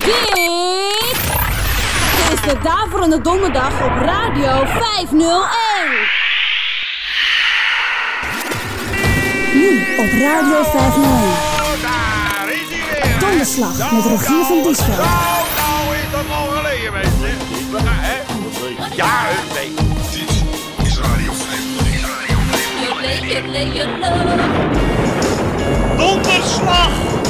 Dit is de Daverende Donderdag op Radio 501. Nu op Radio 501. Daar is hij weer. Donderslag met Rogier van Diesveld. Nou, nou is dat al geleden, mensen. Ja, nee. Dit is Radio 501. Donderslag!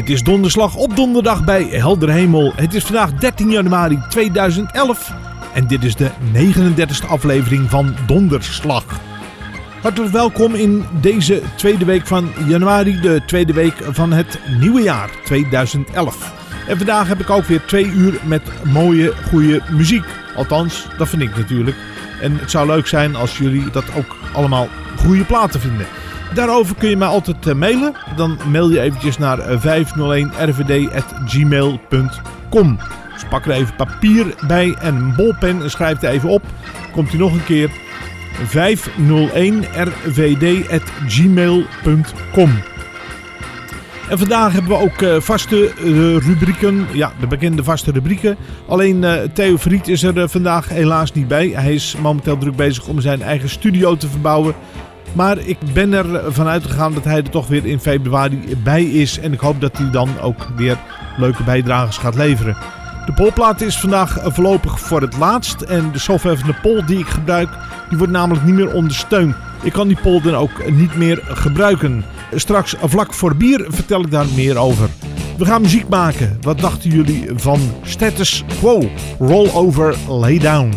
Dit is donderslag op donderdag bij helder hemel. Het is vandaag 13 januari 2011 en dit is de 39e aflevering van Donderslag. Hartelijk welkom in deze tweede week van januari, de tweede week van het nieuwe jaar 2011. En vandaag heb ik ook weer twee uur met mooie, goede muziek. Althans, dat vind ik natuurlijk. En het zou leuk zijn als jullie dat ook allemaal goede platen vinden. Daarover kun je mij altijd eh, mailen. Dan mail je eventjes naar eh, 501rvd.gmail.com Dus pak er even papier bij en een bolpen en schrijf het even op. Komt u nog een keer 501rvd.gmail.com En vandaag hebben we ook eh, vaste eh, rubrieken. Ja, de bekende vaste rubrieken. Alleen eh, Theo Vriet is er eh, vandaag helaas niet bij. Hij is momenteel druk bezig om zijn eigen studio te verbouwen. Maar ik ben er vanuit gegaan dat hij er toch weer in februari bij is. En ik hoop dat hij dan ook weer leuke bijdrages gaat leveren. De polplaat is vandaag voorlopig voor het laatst. En de software van de pol die ik gebruik, die wordt namelijk niet meer ondersteund. Ik kan die pol dan ook niet meer gebruiken. Straks vlak voor bier vertel ik daar meer over. We gaan muziek maken. Wat dachten jullie van Status Quo? Roll over, lay down.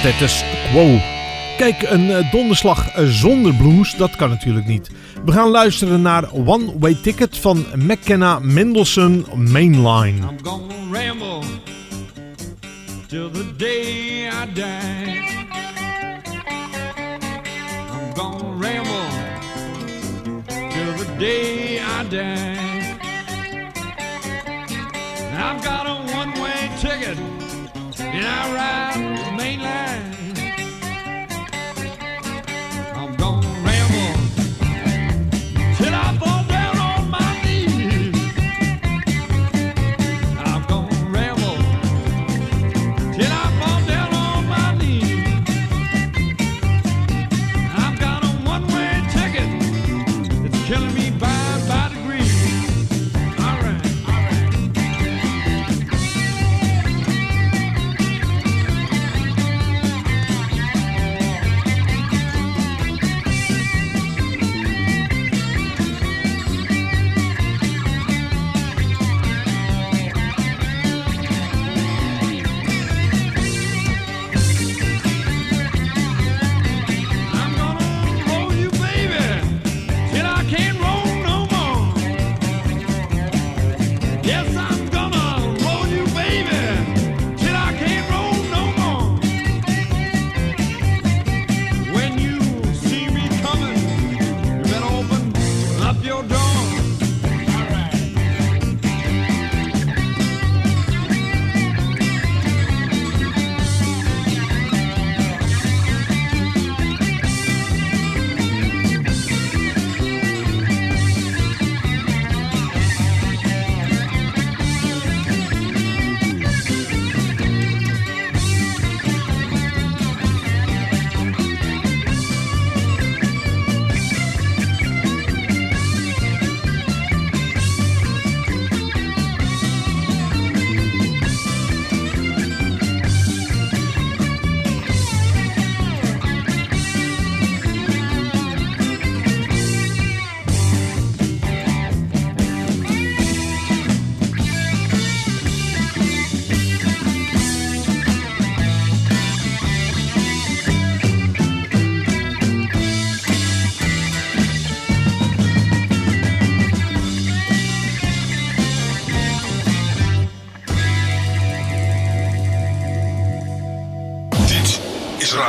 Status quo. Kijk, een eh, donderslag eh, zonder blues, dat kan natuurlijk niet. We gaan luisteren naar One Way Ticket van McKenna Mendelssohn Mainline. I'm gonna ramble till the day I die.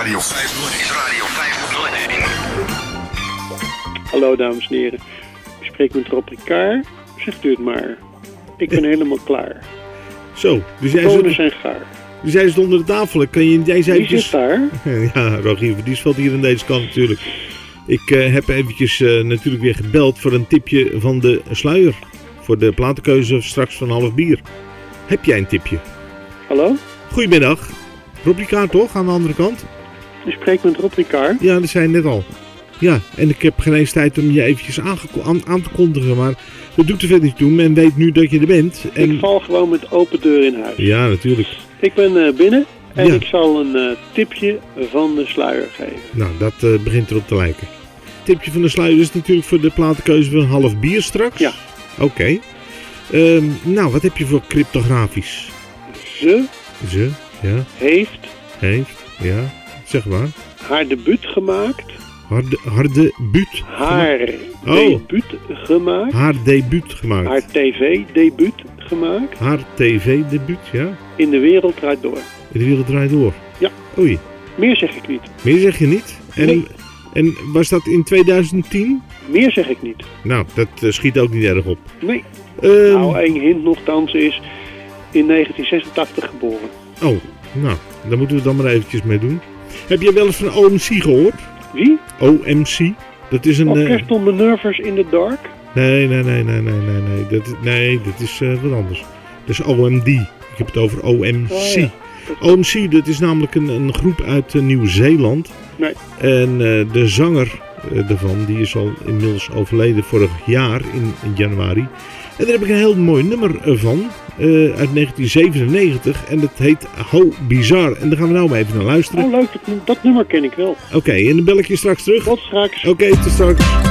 Radio 501. Is Radio 501. Hallo dames en heren. U spreekt met Rob Ricard. Zegt u het maar. Ik ben helemaal klaar. Zo, dus jij, zit, zijn gaar. dus jij zit onder de tafel. Kan je, jij zei Wie zit daar? Ja, Rogier van Diesveld hier aan deze kant natuurlijk. Ik eh, heb eventjes eh, natuurlijk weer gebeld voor een tipje van de sluier. Voor de platenkeuze straks van half bier. Heb jij een tipje? Hallo? Goedemiddag. Rob Ricard toch, aan de andere kant? U spreekt met Rob Ricard. Ja, dat zei je net al. Ja, en ik heb geen eens tijd om je eventjes aan, aan te kondigen, maar dat doet er verder niet toe. Men weet nu dat je er bent. En... Ik val gewoon met open deur in huis. Ja, natuurlijk. Ik ben eh, binnen en Ja. ik zal een eh, tipje van de sluier geven. Nou, dat eh, begint erop te lijken. Tipje van de sluier is natuurlijk voor de platenkeuze van een half bier straks. Ja. Oké. Ehm, nou, wat heb je voor cryptografisch? Ze Ze, ja, heeft heeft, ja, zeg maar. haar debuut gemaakt. Harde buut. Haar Oh. debuut gemaakt. Haar debuut gemaakt. Haar tv-debuut gemaakt. Haar tv-debuut, ja. In de wereld draait door. In de wereld draait door. Ja. Oei, Meer zeg ik niet. meer zeg je niet? En, Nee. en was dat in 2010? Meer zeg ik niet. Nou, dat eh, schiet ook niet erg op. Nee. Ehm, Nou, één hint nogthans is in 1986 geboren. Oh, nou, daar moeten we dan maar eventjes mee doen. Heb jij wel eens van OMC gehoord? Wie? OMC? Dat is een... eh, the Nervous in the Dark? nee, nee, nee, nee, nee, nee, nee. Dat, nee, dat is eh, wat anders. Dat is OMD. Ik heb het over OMC. Oh, ja. OMC, dat is namelijk een, een groep uit eh, Nieuw-Zeeland. Nee. En de zanger daarvan, die is al inmiddels overleden vorig jaar in, januari. En daar heb ik een heel mooi nummer eh, van, eh, uit 1997. En dat heet How Bizar. En daar gaan we nou maar even naar luisteren. Oh, leuk. Dat, dat nummer ken ik wel. Oké, en dan bel ik je straks terug. Tot straks. Oké, tot straks.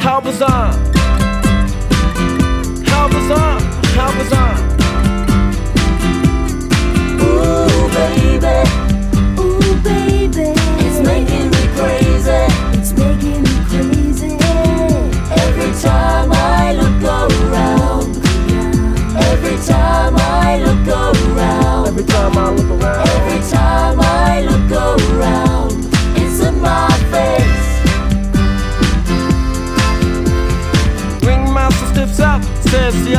How bizarre! How! How bizarre! Ooh, baby. Ooh, baby. It's making me crazy. It's making me crazy. Every time I look around. Every time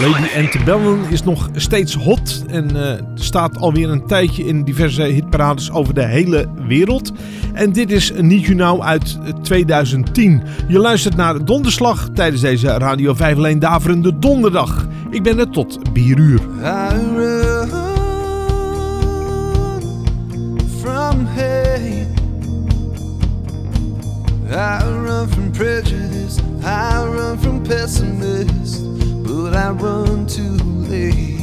Lady Antebellum is nog steeds hot en eh, staat alweer een tijdje in diverse hitparades over de hele wereld. En dit is Need You Now uit 2010. Je luistert naar Donderslag tijdens deze Radio 5 alleen daverende donderdag. Ik ben er tot 4 uur. I run from prejudice. I run from pessimists. I run too late.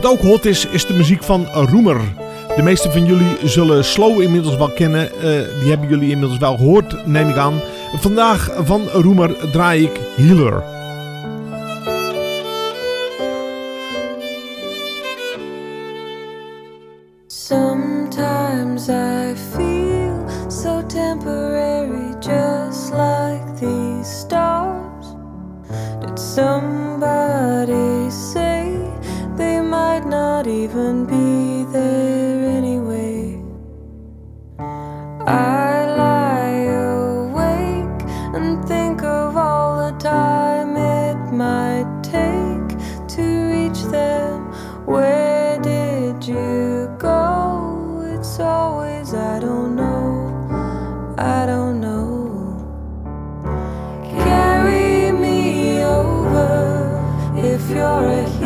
Wat ook hot is, is de muziek van Roemer. De meeste van jullie zullen Slow inmiddels wel kennen. Eh, die hebben jullie inmiddels wel gehoord, neem ik aan. Vandaag van Roemer draai ik Healer. cause I don't know, I don't know. Carry me over if you're a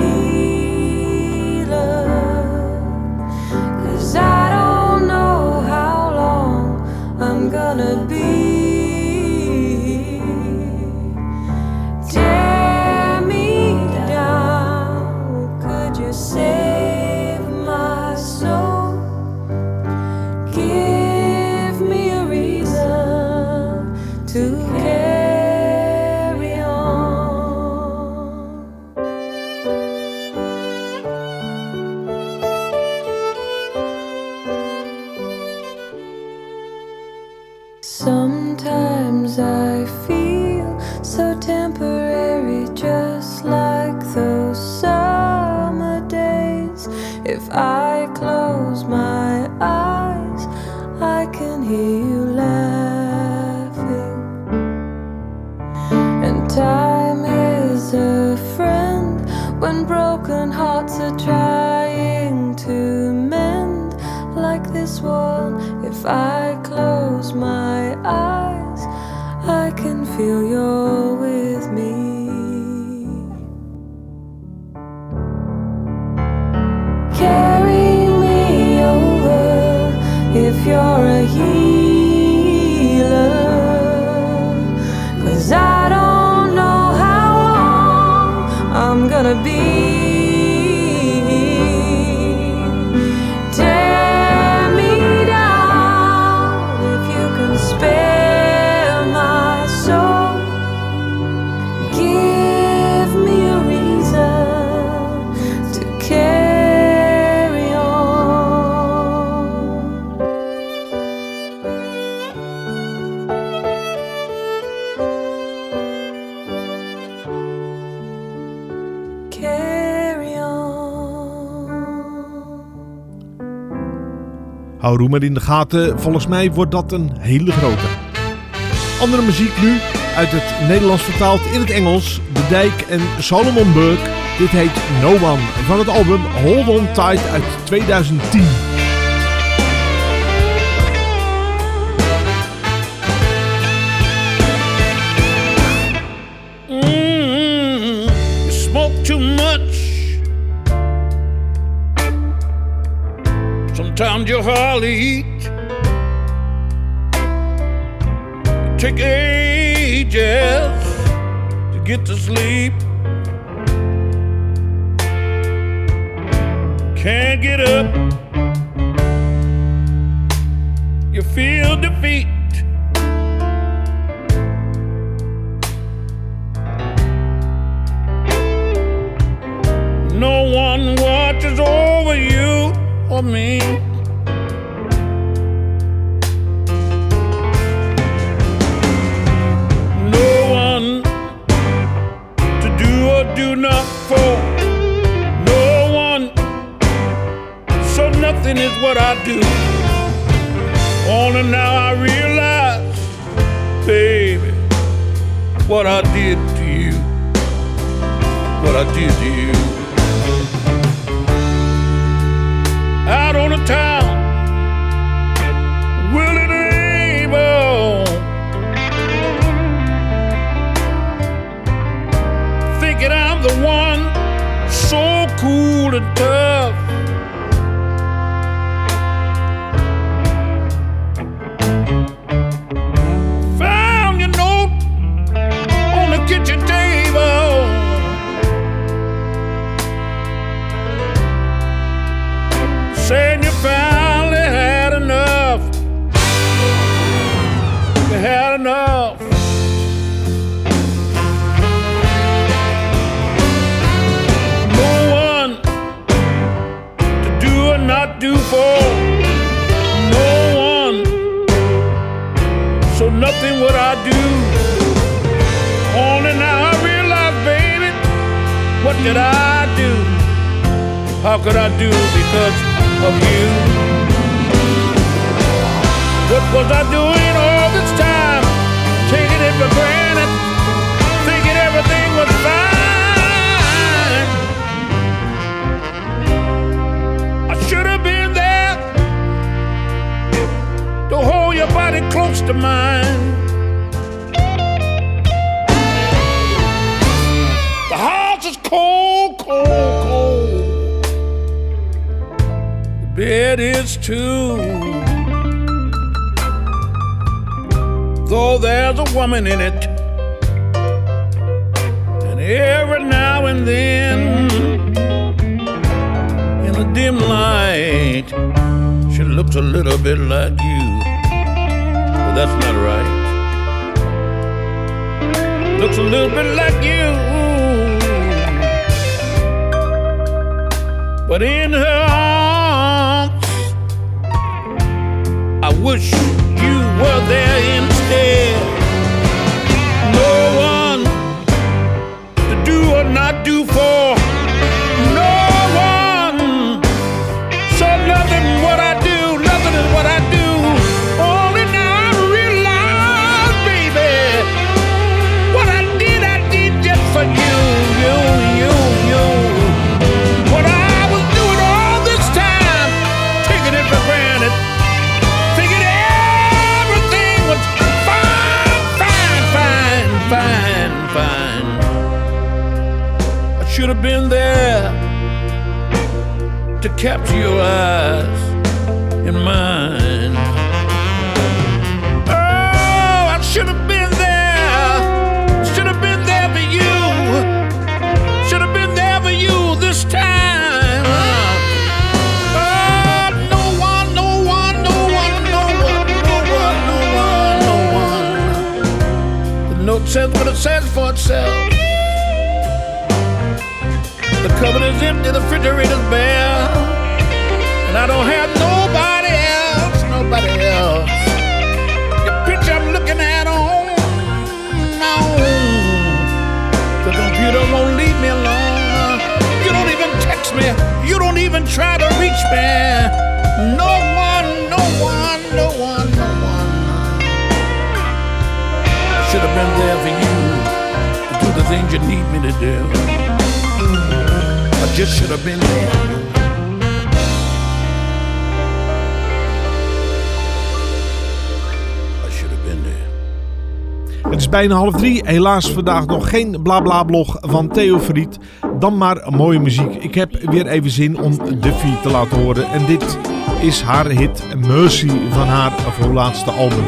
hou Roemer in de gaten. Volgens mij wordt dat een hele grote. Andere muziek nu, uit het Nederlands vertaald in het Engels. De Dijk en Solomon Burke. Dit heet No One van het album Hold On Tight uit 2010. around, you'll hardly eat. Take ages to get to sleep. Can't get up. You feel defeat. Woman in it, and every now and then, in the dim light, she looks a little bit like you. But that's not right. Looks a little bit like you. But in her arms, I wish capture your eyes in mine. Oh, I should have been there. Should have been there for you. Should have been there for you this time. Oh, no one, no one, no one, no one, no one, no one, no one. The note says what it says for itself. The cupboard is empty, the refrigerator's bare. And I don't have nobody else, nobody else. The picture I'm looking at on, on. The computer won't leave me alone. You don't even text me, you don't even try to reach me. No one, no one, no one, no one. Should have been there for you to do the things you need me to do. I just should have been there. Het is bijna half drie. Helaas vandaag nog geen blabla-blog van Theo Verriet. Dan maar mooie muziek. Ik heb weer even zin om Duffy te laten horen. En dit is haar hit Mercy van haar voorlaatste album.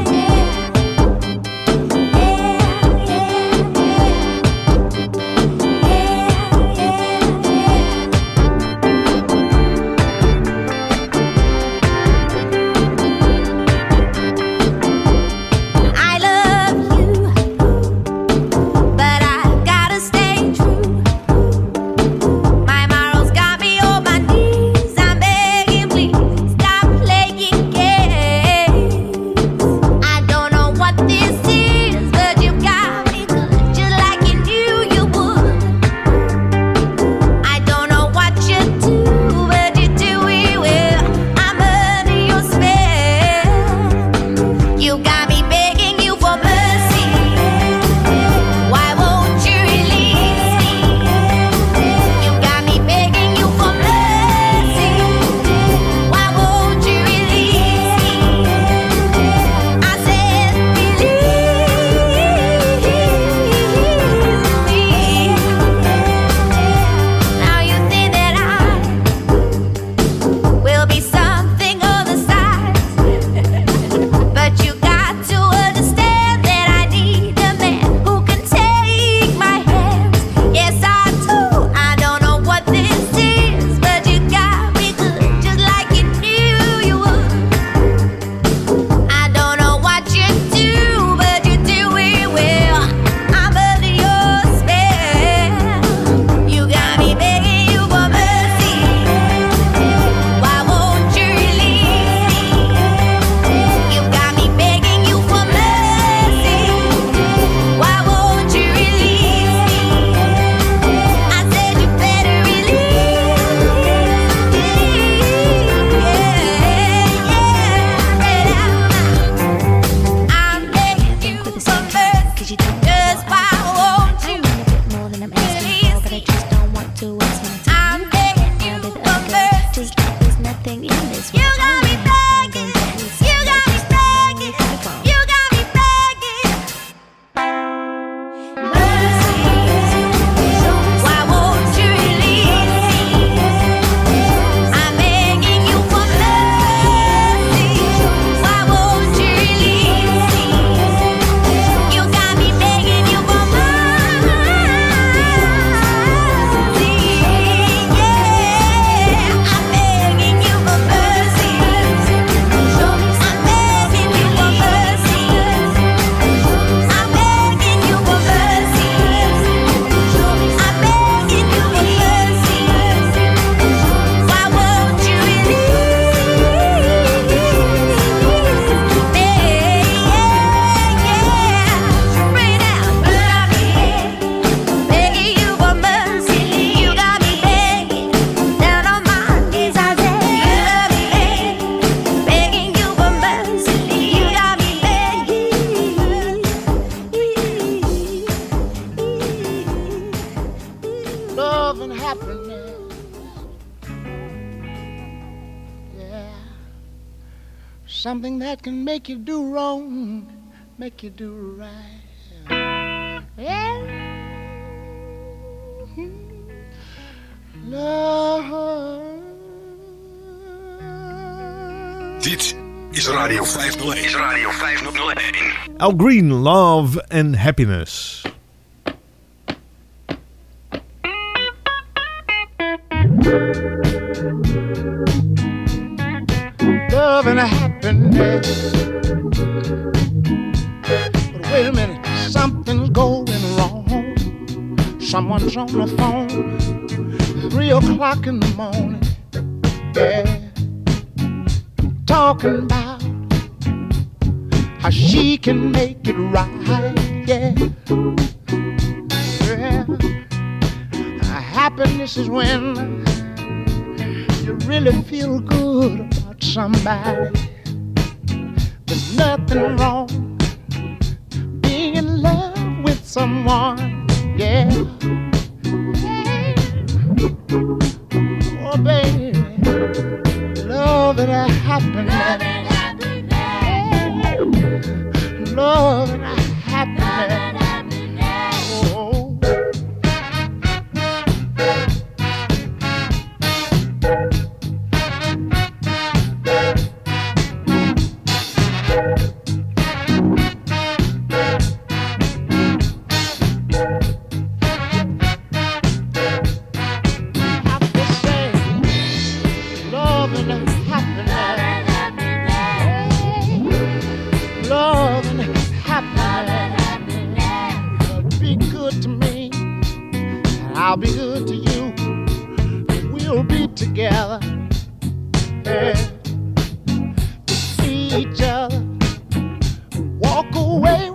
Make you do wrong, make you do right. Yeah. Hmm. Love. Dit is Radio 501. Is Radio 501. Al Green, Love and Happiness. But wait a minute, something's going wrong. Someone's on the phone, three o'clock in the morning. Yeah, talking about how she can make it right. Yeah, yeah. Happiness is when you really feel good about somebody. There's nothing wrong being in love with someone. Yeah. Oh, baby, love and happiness. Love and I happiness. Good to you. We'll be together. Yeah. To see each other, walk away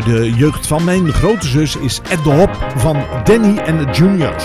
de jeugd van mijn grote zus is Ed de Hop van Danny en de Juniors.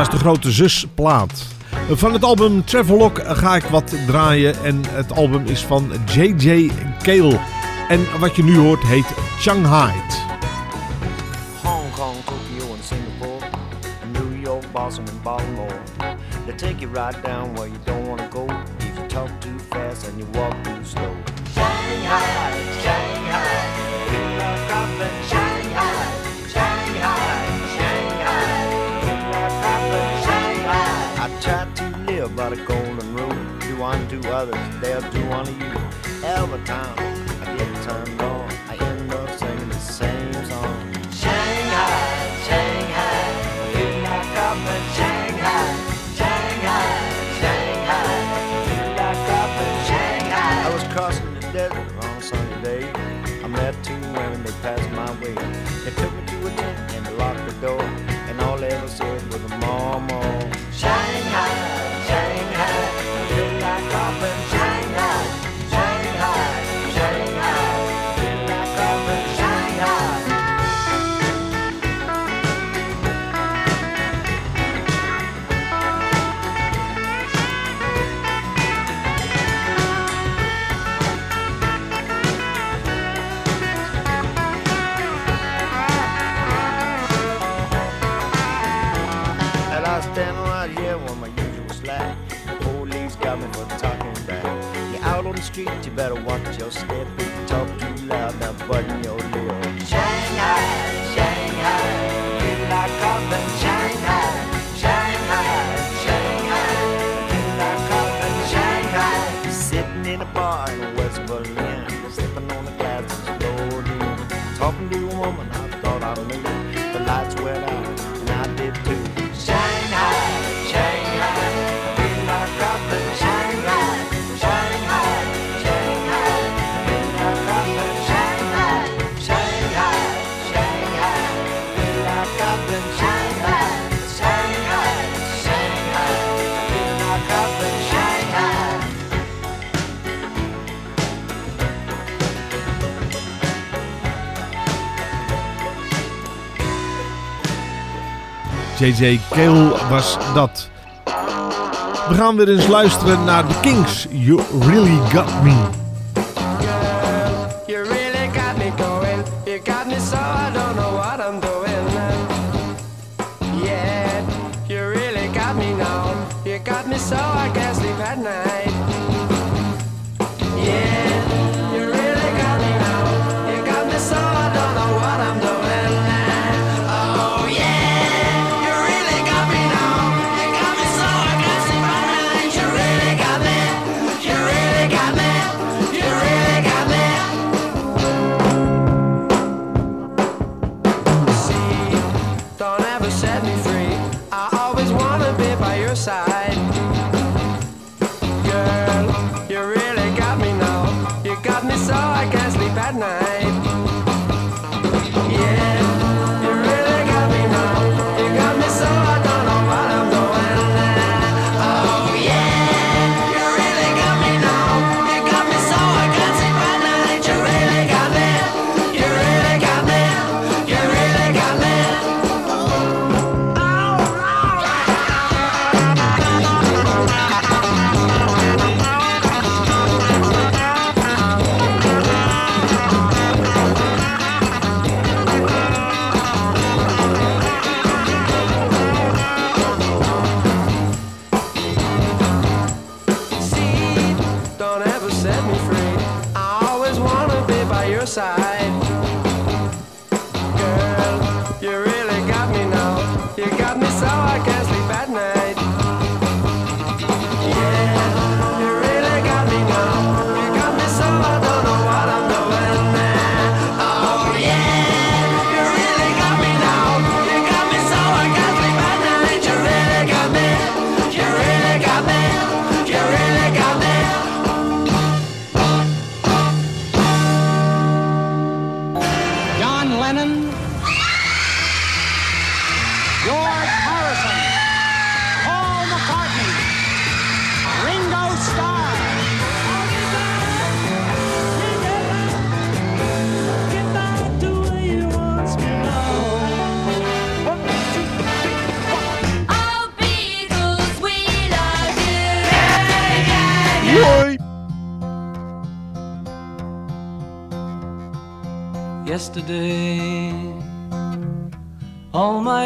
Was de grote zusplaat. Van het album Travelog ga ik wat draaien en het album is van J.J. Cale. En wat je nu hoort heet Shanghai. Hong Kong, Tokyo, and Singapore, New York, Boston, and Baltimore. They take you right down where you don't want to go if you talk too fast and you walk too slow. Shanghai, Shanghai, we are dropping Shanghai, by the golden rule. Do unto others, they'll do unto you. Every time I get turned on, I end up singing the same song. Shanghai, Shanghai, we are dropping Shanghai, Shanghai, Shanghai, we are dropping Shanghai. I was crossing the desert on a sunny day. I met two women, they passed my way. They took me to a tent and they locked the door. And all they ever said was a. Shanghai, Shanghai, better watch your step. If you talk too loud, now button your lip. Shanghai, Shanghai, you like coffin, Shanghai, Shanghai, Shanghai, you like coffin, Shanghai. Sitting in a bar in West Berlin, sipping on the glass and slowly talking to a woman I thought I knew. The lights went out, JJ Cale was dat. We gaan weer eens luisteren naar The Kings. You Really Got Me.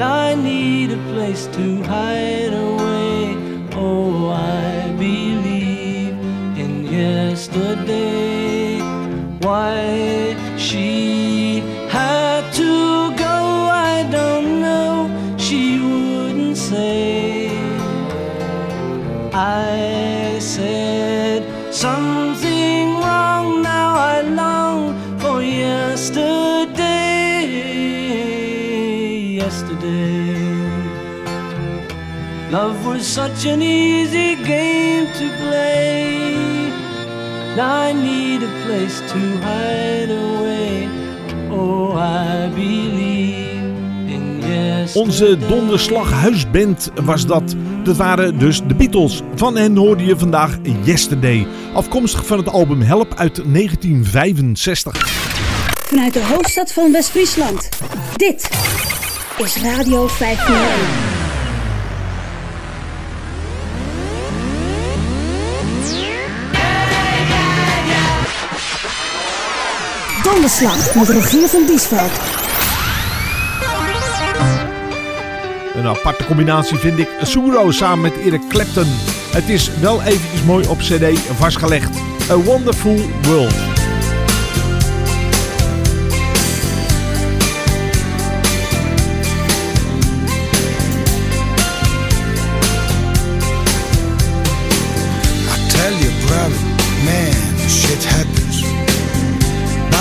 I need a place to hide away. Oh, I believe in yesterday. Why she love was such an easy game to play. Now I need a place to hide away. Oh, I believe in yesterday. Onze donderslag huisband was dat. Dat waren dus de Beatles. Van hen hoorde je vandaag Yesterday. Afkomstig van het album Help uit 1965. Vanuit de hoofdstad van West-Friesland. Dit is Radio 501. Donderslag met Rogier van Diesveld. Een aparte combinatie vind ik Suro samen met Eric Clapton. Het is wel eventjes mooi op cd vastgelegd. A Wonderful World. I tell you, brother, man, shit happens.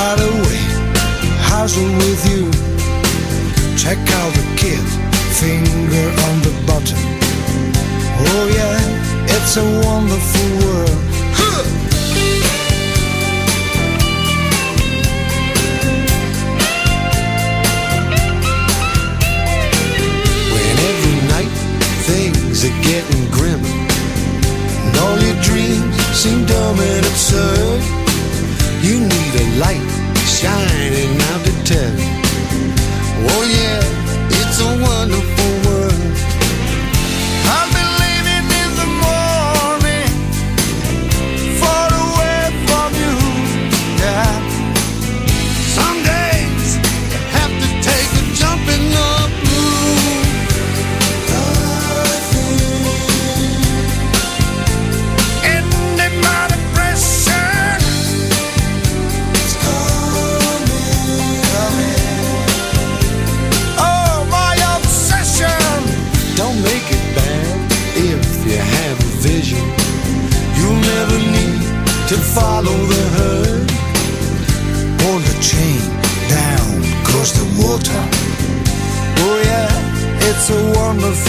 By the way, with you? Check out the kid, finger on the button. Oh yeah, it's a wonderful world. When every night things are getting grimmer and all your dreams seem dumb and absurd. You need a light shining out tell. you, Oh yeah, it's a wonderful follow the herd. Pull the chain down, cross the water. Oh, yeah, it's a wonderful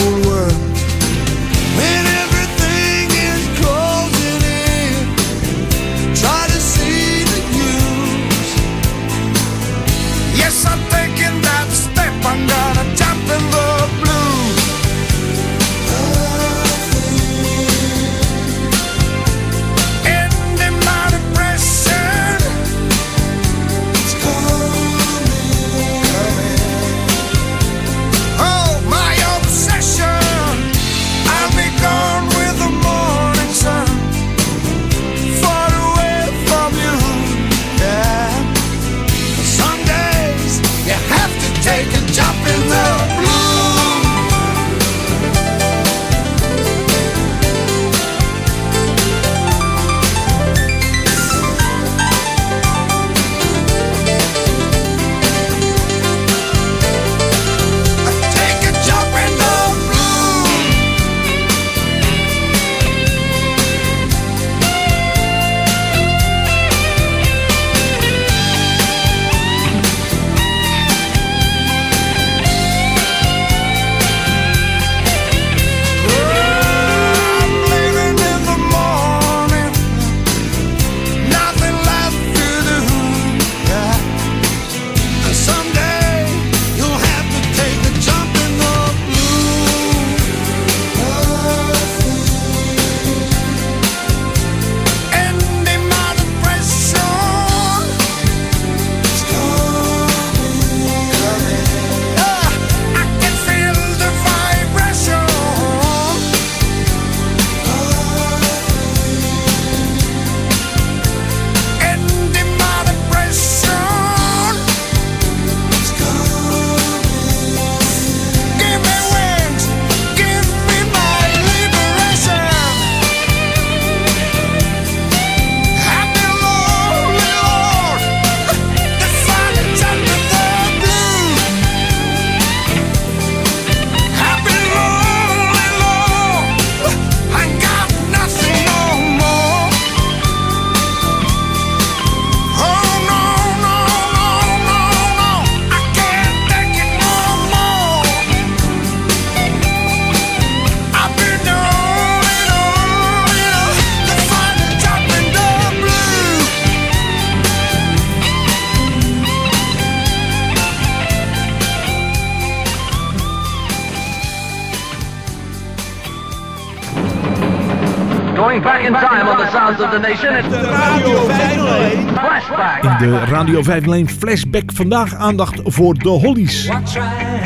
of the nation. The Radio 501 Flashback. In de Radio 5 Lane Flashback vandaag aandacht voor de Hollies. I try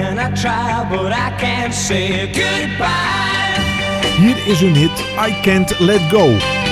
and I try, but I can't say goodbye. Hier is hun hit I Can't Let Go.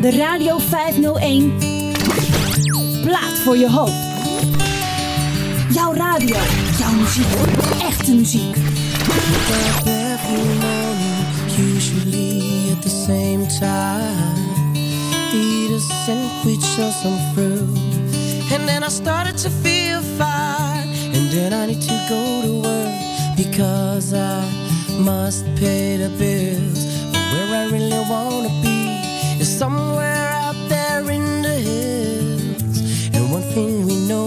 De Radio 501 Plaat voor je hoofd. Jouw radio, jouw muziek, echte muziek. Usually at the same time. Eat a sandwich or some fruit. And then I started to feel fine. And then I need to go to work because I must pay the bills. But where I really want to be is somewhere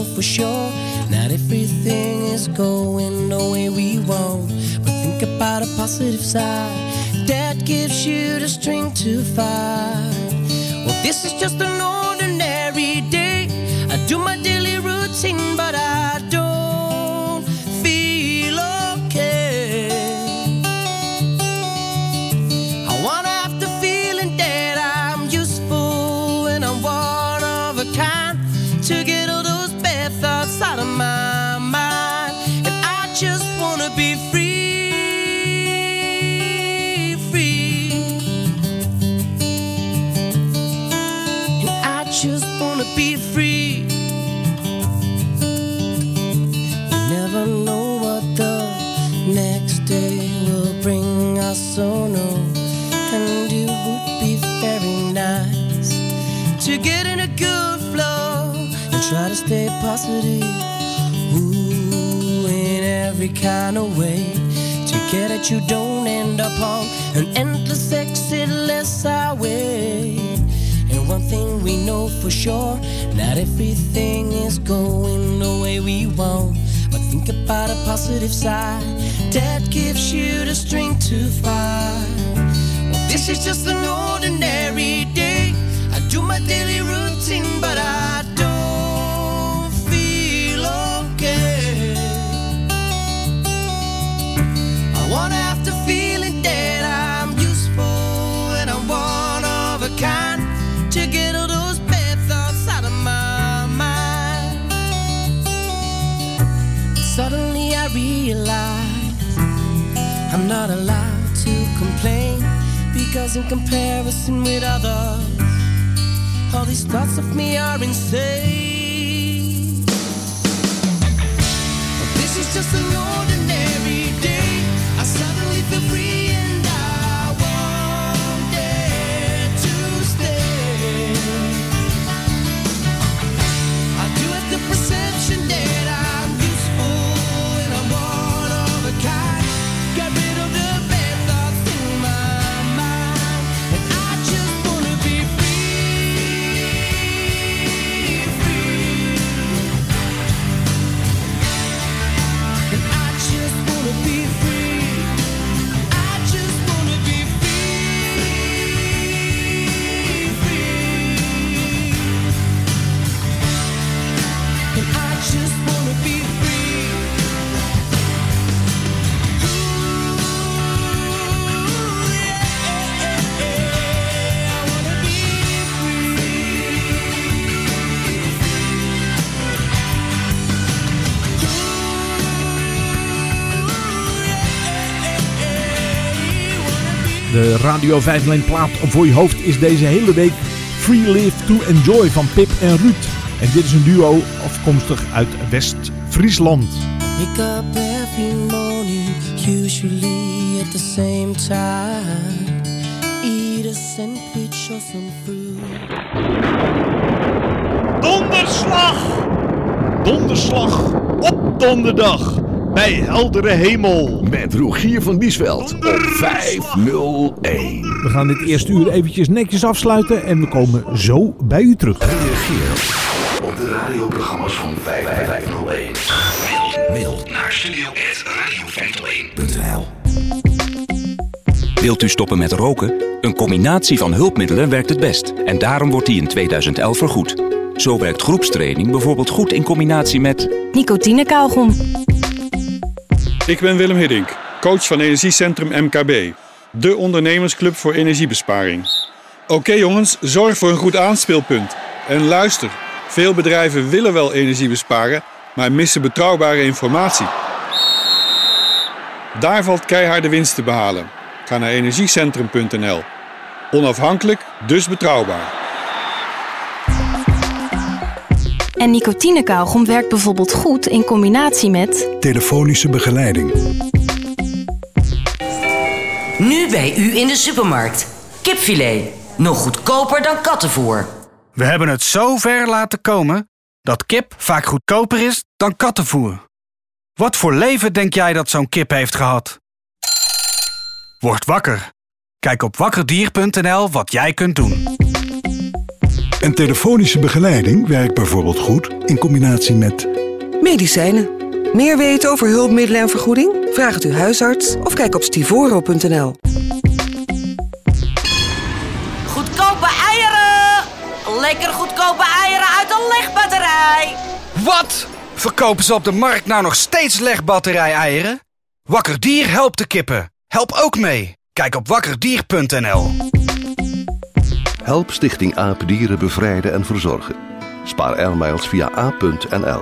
for sure, not everything is going the way we want. But think about a positive side that gives you the strength to fight. Well, this is just an ordinary day. I do my daily routine, but I stay positive. Ooh, in every kind of way. To get it, you don't end up on an endless exitless highway. And one thing we know for sure, not everything is going the way we want. But think about a positive side that gives you the strength to fight. Well, this is just an ordinary not allowed to complain because in comparison with others, all these thoughts of me are insane. This is just an ordinary De Radio 501 plaat voor je hoofd is deze hele week Free Live to Enjoy van Pip en Ruud. En dit is een duo afkomstig uit West-Friesland. Wake up every morning, usually at the same time. Eat a sandwich or some fruit. Donderslag! Donderslag op donderdag bij heldere hemel. Met Rogier van Biesveld op 501. We gaan dit eerste uur eventjes netjes afsluiten en we komen zo bij u terug. Reageer op de radioprogramma's van 5501. Mail naar studio.radio501.nl Wilt u stoppen met roken? Een combinatie van hulpmiddelen werkt het best en daarom wordt die in 2011 vergoed. Zo werkt groepstraining bijvoorbeeld goed in combinatie met Nicotinekauwgom. Ik ben Willem Hiddink, coach van Energiecentrum MKB. De ondernemersclub voor energiebesparing. Oké jongens, zorg voor een goed aanspeelpunt. En luister, veel bedrijven willen wel energie besparen, maar missen betrouwbare informatie. Daar valt keiharde winst te behalen. Ga naar energiecentrum.nl. Onafhankelijk, dus betrouwbaar. En nicotinekauwgom werkt bijvoorbeeld goed in combinatie met Telefonische begeleiding. Nu bij u in de supermarkt. Kipfilet. Nog goedkoper dan kattenvoer. We hebben het zo ver laten komen dat kip vaak goedkoper is dan kattenvoer. Wat voor leven denk jij dat zo'n kip heeft gehad? Word wakker. Kijk op wakkerdier.nl wat jij kunt doen. En telefonische begeleiding werkt bijvoorbeeld goed in combinatie met Medicijnen. Meer weten over hulpmiddelen en vergoeding? Vraag het uw huisarts of kijk op stivoro.nl. Goedkope eieren! Lekker goedkope eieren uit een legbatterij! Wat? Verkopen ze op de markt nou nog steeds legbatterij-eieren? Wakker Dier helpt de kippen. Help ook mee. Kijk op wakkerdier.nl. Help Stichting AAP dieren bevrijden en verzorgen. Spaar airmiles via a.nl.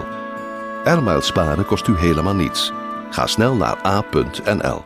Airmiles sparen kost u helemaal niets. Ga snel naar a.nl.